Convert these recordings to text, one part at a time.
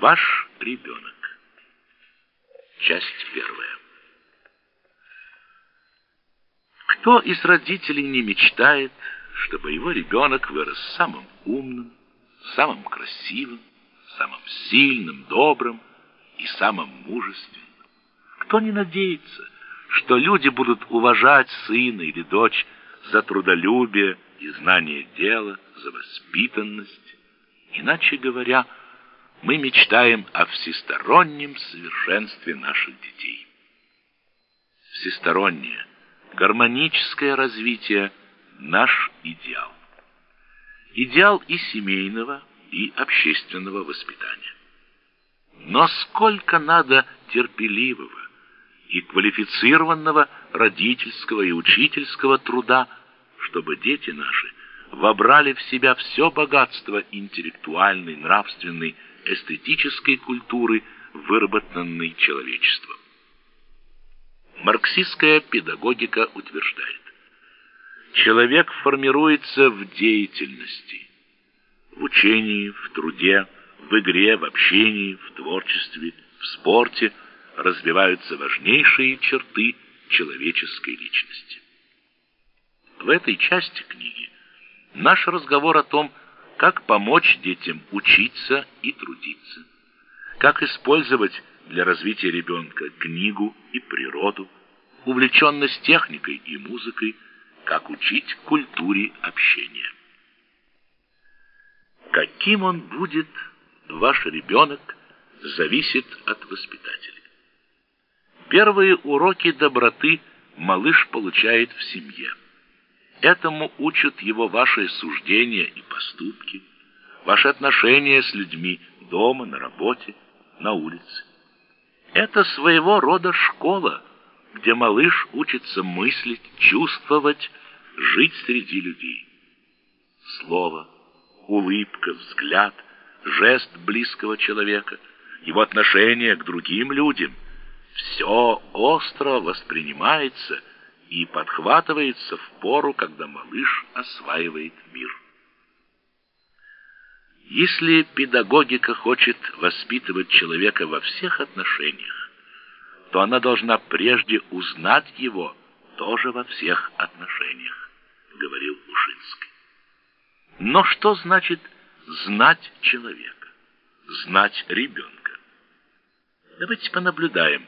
Ваш ребенок. Часть первая. Кто из родителей не мечтает, чтобы его ребенок вырос самым умным, самым красивым, самым сильным, добрым и самым мужественным? Кто не надеется, что люди будут уважать сына или дочь за трудолюбие и знание дела, за воспитанность? Иначе говоря, мы мечтаем о всестороннем совершенстве наших детей. Всестороннее, гармоническое развитие – наш идеал. Идеал и семейного, и общественного воспитания. Но сколько надо терпеливого и квалифицированного родительского и учительского труда, чтобы дети наши вобрали в себя все богатство интеллектуальной, нравственной, эстетической культуры, выработанной человечеством. Марксистская педагогика утверждает, человек формируется в деятельности, в учении, в труде, в игре, в общении, в творчестве, в спорте развиваются важнейшие черты человеческой личности. В этой части книги наш разговор о том, как помочь детям учиться и трудиться, как использовать для развития ребенка книгу и природу, увлеченность техникой и музыкой, как учить культуре общения. Каким он будет, ваш ребенок, зависит от воспитателя. Первые уроки доброты малыш получает в семье. Этому учат его ваши суждения и поступки, ваши отношения с людьми дома, на работе, на улице. Это своего рода школа, где малыш учится мыслить, чувствовать, жить среди людей. Слово, улыбка, взгляд, жест близкого человека, его отношение к другим людям – все остро воспринимается и подхватывается в пору, когда малыш осваивает мир. Если педагогика хочет воспитывать человека во всех отношениях, то она должна прежде узнать его тоже во всех отношениях, говорил Ушинский. Но что значит знать человека, знать ребенка? Давайте понаблюдаем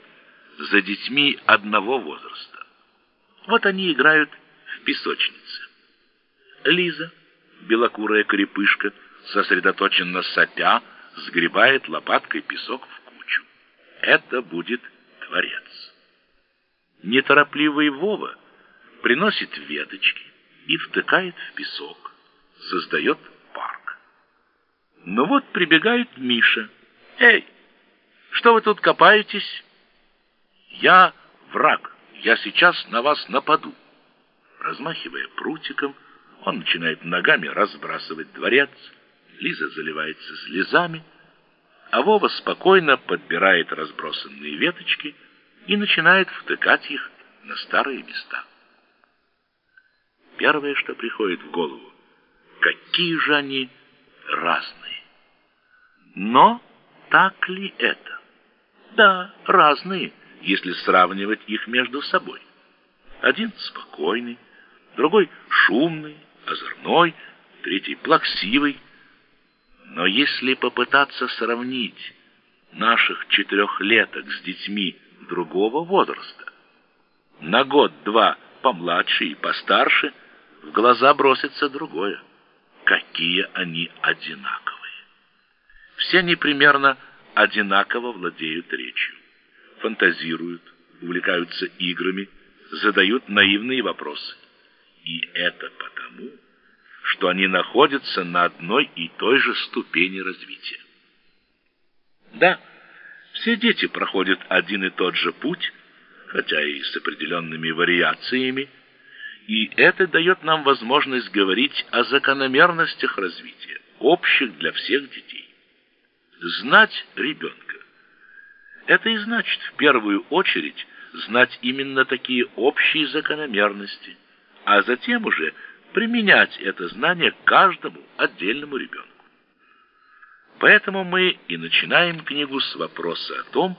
за детьми одного возраста. Вот они играют в песочнице. Лиза, белокурая крепышка, сосредоточенно сопя, сгребает лопаткой песок в кучу. Это будет творец. Неторопливый Вова приносит веточки и втыкает в песок, создает парк. Но вот прибегает Миша. «Эй, что вы тут копаетесь?» «Я враг, я сейчас на вас нападу». Размахивая прутиком, он начинает ногами разбрасывать дворец, Лиза заливается слезами, а Вова спокойно подбирает разбросанные веточки и начинает втыкать их на старые места. Первое, что приходит в голову, какие же они разные. Но так ли это? Да, разные если сравнивать их между собой. Один спокойный, другой шумный, озорной, третий плаксивый. Но если попытаться сравнить наших четырехлеток с детьми другого возраста, на год-два помладше и постарше, в глаза бросится другое. Какие они одинаковые. Все они примерно одинаково владеют речью фантазируют, увлекаются играми, задают наивные вопросы. И это потому, что они находятся на одной и той же ступени развития. Да, все дети проходят один и тот же путь, хотя и с определенными вариациями, и это дает нам возможность говорить о закономерностях развития, общих для всех детей. Знать ребенка это и значит в первую очередь знать именно такие общие закономерности, а затем уже применять это знание каждому отдельному ребенку. Поэтому мы и начинаем книгу с вопроса о том,